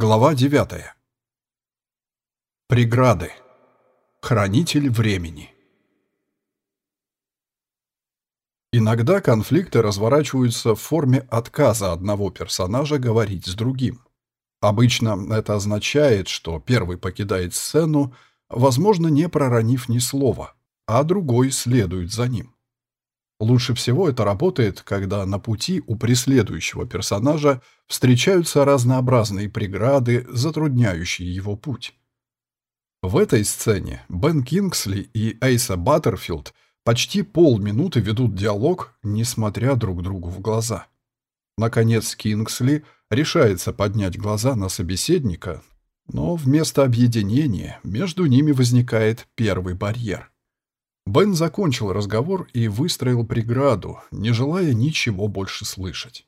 Глава 9. Преграды. Хранитель времени. Иногда конфликты разворачиваются в форме отказа одного персонажа говорить с другим. Обычно это означает, что первый покидает сцену, возможно, не проронив ни слова, а другой следует за ним. Лучше всего это работает, когда на пути у преследующего персонажа встречаются разнообразные преграды, затрудняющие его путь. В этой сцене Бен Кингсли и Эйса Баттерфилд почти полминуты ведут диалог, не смотря друг другу в глаза. Наконец Кингсли решается поднять глаза на собеседника, но вместо объединения между ними возникает первый барьер – Бен закончил разговор и выстроил преграду, не желая ничего больше слышать.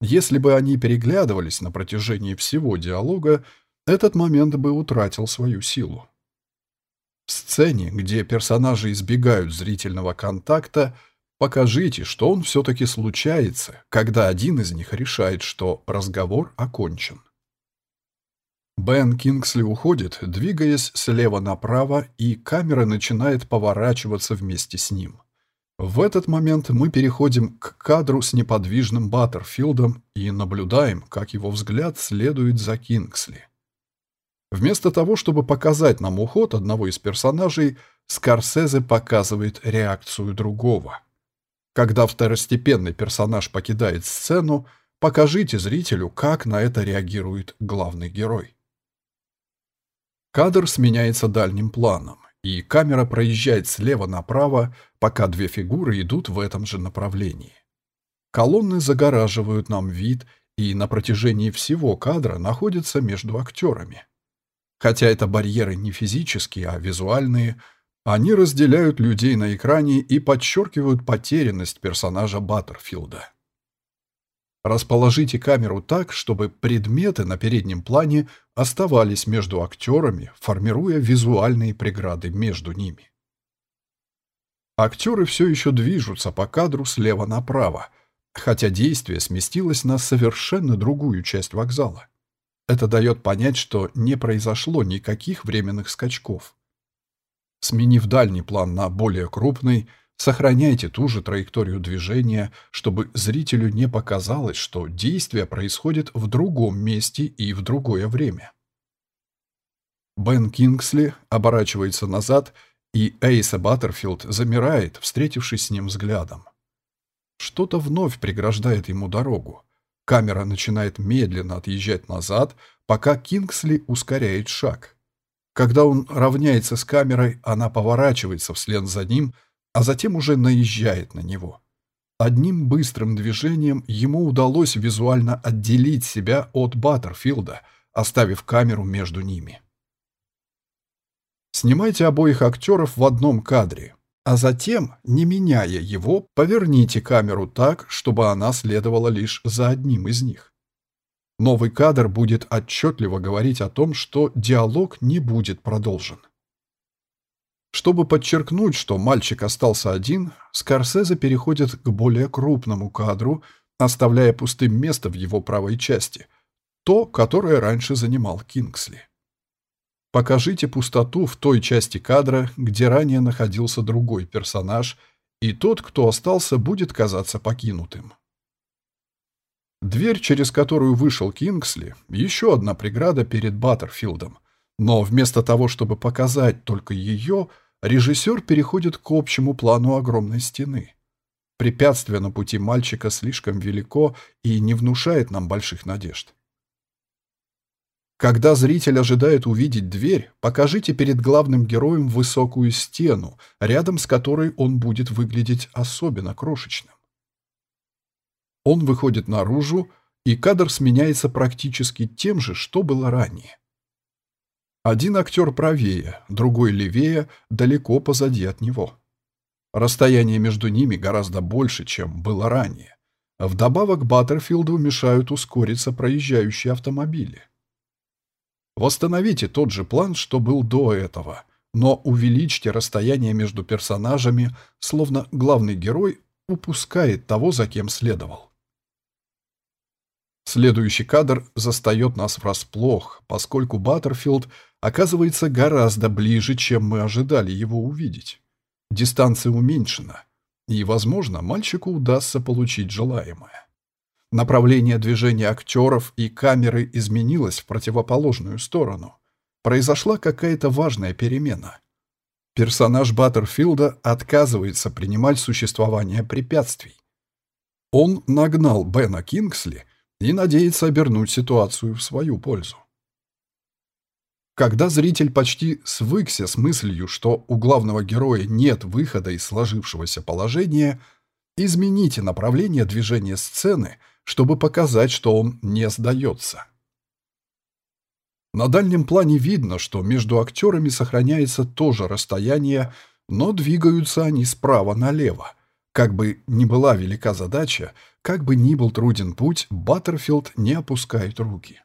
Если бы они переглядывались на протяжении всего диалога, этот момент бы утратил свою силу. В сцене, где персонажи избегают зрительного контакта, покажите, что он все-таки случается, когда один из них решает, что разговор окончен. Бен Кингсли уходит, двигаясь слева направо, и камера начинает поворачиваться вместе с ним. В этот момент мы переходим к кадру с неподвижным Баттерфилдом и наблюдаем, как его взгляд следует за Кингсли. Вместо того, чтобы показать нам уход одного из персонажей, Скорсезе показывает реакцию другого. Когда второстепенный персонаж покидает сцену, покажите зрителю, как на это реагирует главный герой. Кадр сменяется дальним планом, и камера проезжает слева направо, пока две фигуры идут в этом же направлении. Колонны загораживают нам вид и на протяжении всего кадра находятся между актерами. Хотя это барьеры не физические, а визуальные, они разделяют людей на экране и подчеркивают потерянность персонажа Баттерфилда. Расположите камеру так, чтобы предметы на переднем плане оставались между актерами, формируя визуальные преграды между ними. Актеры все еще движутся по кадру слева направо, хотя действие сместилось на совершенно другую часть вокзала. Это дает понять, что не произошло никаких временных скачков. Сменив дальний план на более крупный – Сохраняйте ту же траекторию движения, чтобы зрителю не показалось, что действие происходит в другом месте и в другое время. Бен Кингсли оборачивается назад, и Эйса Баттерфилд замирает, встретившись с ним взглядом. Что-то вновь преграждает ему дорогу. Камера начинает медленно отъезжать назад, пока Кингсли ускоряет шаг. Когда он равняется с камерой, она поворачивается вслед за ним, а затем уже наезжает на него. Одним быстрым движением ему удалось визуально отделить себя от Баттерфилда, оставив камеру между ними. Снимайте обоих актеров в одном кадре, а затем, не меняя его, поверните камеру так, чтобы она следовала лишь за одним из них. Новый кадр будет отчетливо говорить о том, что диалог не будет продолжен. Чтобы подчеркнуть, что мальчик остался один, Скорсезе переходит к более крупному кадру, оставляя пустым место в его правой части, то, которое раньше занимал Кингсли. Покажите пустоту в той части кадра, где ранее находился другой персонаж, и тот, кто остался, будет казаться покинутым. Дверь, через которую вышел Кингсли, еще одна преграда перед Баттерфилдом, но вместо того, чтобы показать только ее – режиссер переходит к общему плану огромной стены. Препятствие на пути мальчика слишком велико и не внушает нам больших надежд. Когда зритель ожидает увидеть дверь, покажите перед главным героем высокую стену, рядом с которой он будет выглядеть особенно крошечным. Он выходит наружу, и кадр сменяется практически тем же, что было ранее. Один актер правее, другой левее, далеко позади от него. Расстояние между ними гораздо больше, чем было ранее. Вдобавок Баттерфилду мешают ускориться проезжающие автомобили. Восстановите тот же план, что был до этого, но увеличьте расстояние между персонажами, словно главный герой упускает того, за кем следовал. Следующий кадр застает нас врасплох, поскольку Баттерфилд оказывается гораздо ближе, чем мы ожидали его увидеть. Дистанция уменьшена, и, возможно, мальчику удастся получить желаемое. Направление движения актеров и камеры изменилось в противоположную сторону. Произошла какая-то важная перемена. Персонаж Баттерфилда отказывается принимать существование препятствий. Он нагнал Бена Кингсли и надеется обернуть ситуацию в свою пользу. Когда зритель почти свыкся с мыслью, что у главного героя нет выхода из сложившегося положения, измените направление движения сцены, чтобы показать, что он не сдается. На дальнем плане видно, что между актерами сохраняется то же расстояние, но двигаются они справа налево. Как бы ни была велика задача, как бы ни был труден путь, Баттерфилд не опускает руки.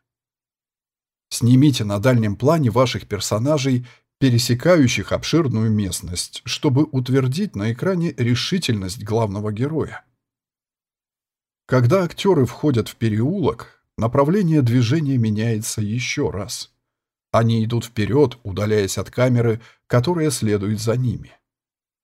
Снимите на дальнем плане ваших персонажей, пересекающих обширную местность, чтобы утвердить на экране решительность главного героя. Когда актеры входят в переулок, направление движения меняется еще раз. Они идут вперед, удаляясь от камеры, которая следует за ними.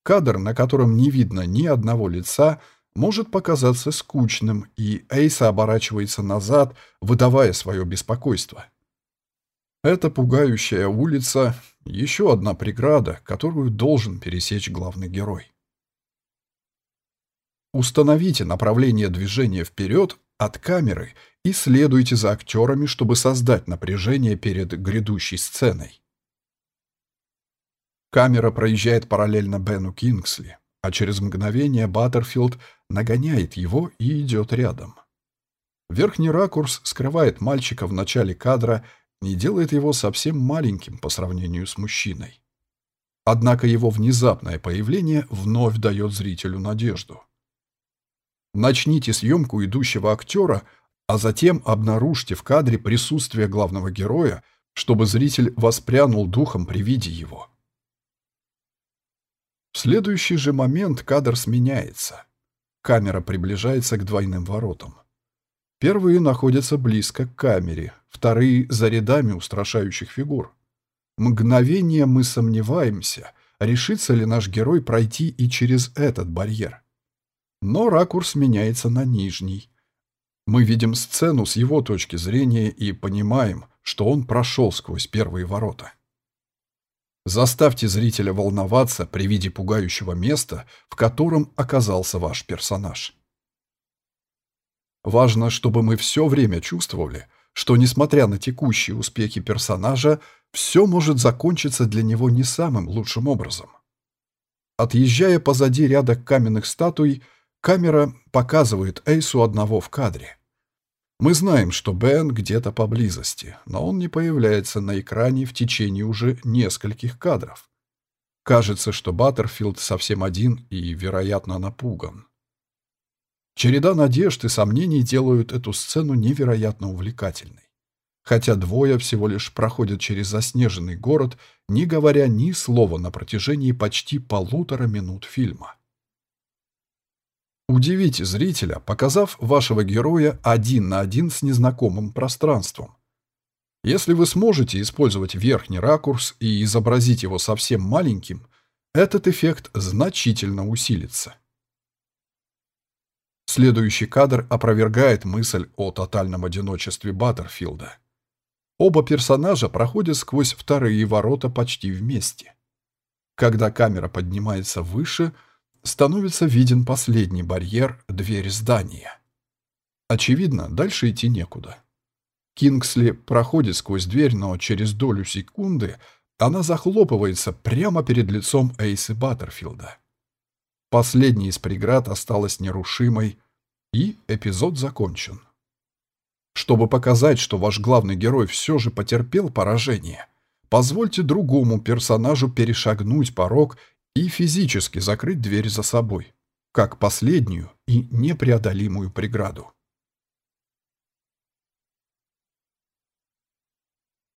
Кадр, на котором не видно ни одного лица, может показаться скучным, и Эйса оборачивается назад, выдавая свое беспокойство. Эта пугающая улица — еще одна преграда, которую должен пересечь главный герой. Установите направление движения вперед от камеры и следуйте за актерами, чтобы создать напряжение перед грядущей сценой. Камера проезжает параллельно Бену Кингсли, а через мгновение Баттерфилд нагоняет его и идет рядом. Верхний ракурс скрывает мальчика в начале кадра и делает его совсем маленьким по сравнению с мужчиной. Однако его внезапное появление вновь дает зрителю надежду. Начните съемку идущего актера, а затем обнаружьте в кадре присутствие главного героя, чтобы зритель воспрянул духом при виде его. В следующий же момент кадр сменяется. Камера приближается к двойным воротам. Первые находятся близко к камере, вторые — за рядами устрашающих фигур. Мгновение мы сомневаемся, решится ли наш герой пройти и через этот барьер. Но ракурс меняется на нижний. Мы видим сцену с его точки зрения и понимаем, что он прошел сквозь первые ворота. Заставьте зрителя волноваться при виде пугающего места, в котором оказался ваш персонаж. Важно, чтобы мы все время чувствовали, что, несмотря на текущие успехи персонажа, все может закончиться для него не самым лучшим образом. Отъезжая позади ряда каменных статуй, камера показывает Эйсу одного в кадре. Мы знаем, что Бен где-то поблизости, но он не появляется на экране в течение уже нескольких кадров. Кажется, что Баттерфилд совсем один и, вероятно, напуган. Череда надежд и сомнений делают эту сцену невероятно увлекательной. Хотя двое всего лишь проходят через заснеженный город, не говоря ни слова на протяжении почти полутора минут фильма. Удивите зрителя, показав вашего героя один на один с незнакомым пространством. Если вы сможете использовать верхний ракурс и изобразить его совсем маленьким, этот эффект значительно усилится. Следующий кадр опровергает мысль о тотальном одиночестве Баттерфилда. Оба персонажа проходят сквозь вторые ворота почти вместе. Когда камера поднимается выше, становится виден последний барьер, дверь здания. Очевидно, дальше идти некуда. Кингсли проходит сквозь дверь, но через долю секунды она захлопывается прямо перед лицом Эйсы Баттерфилда. Последняя из преград осталась нерушимой, и эпизод закончен. Чтобы показать, что ваш главный герой все же потерпел поражение, позвольте другому персонажу перешагнуть порог и физически закрыть дверь за собой, как последнюю и непреодолимую преграду.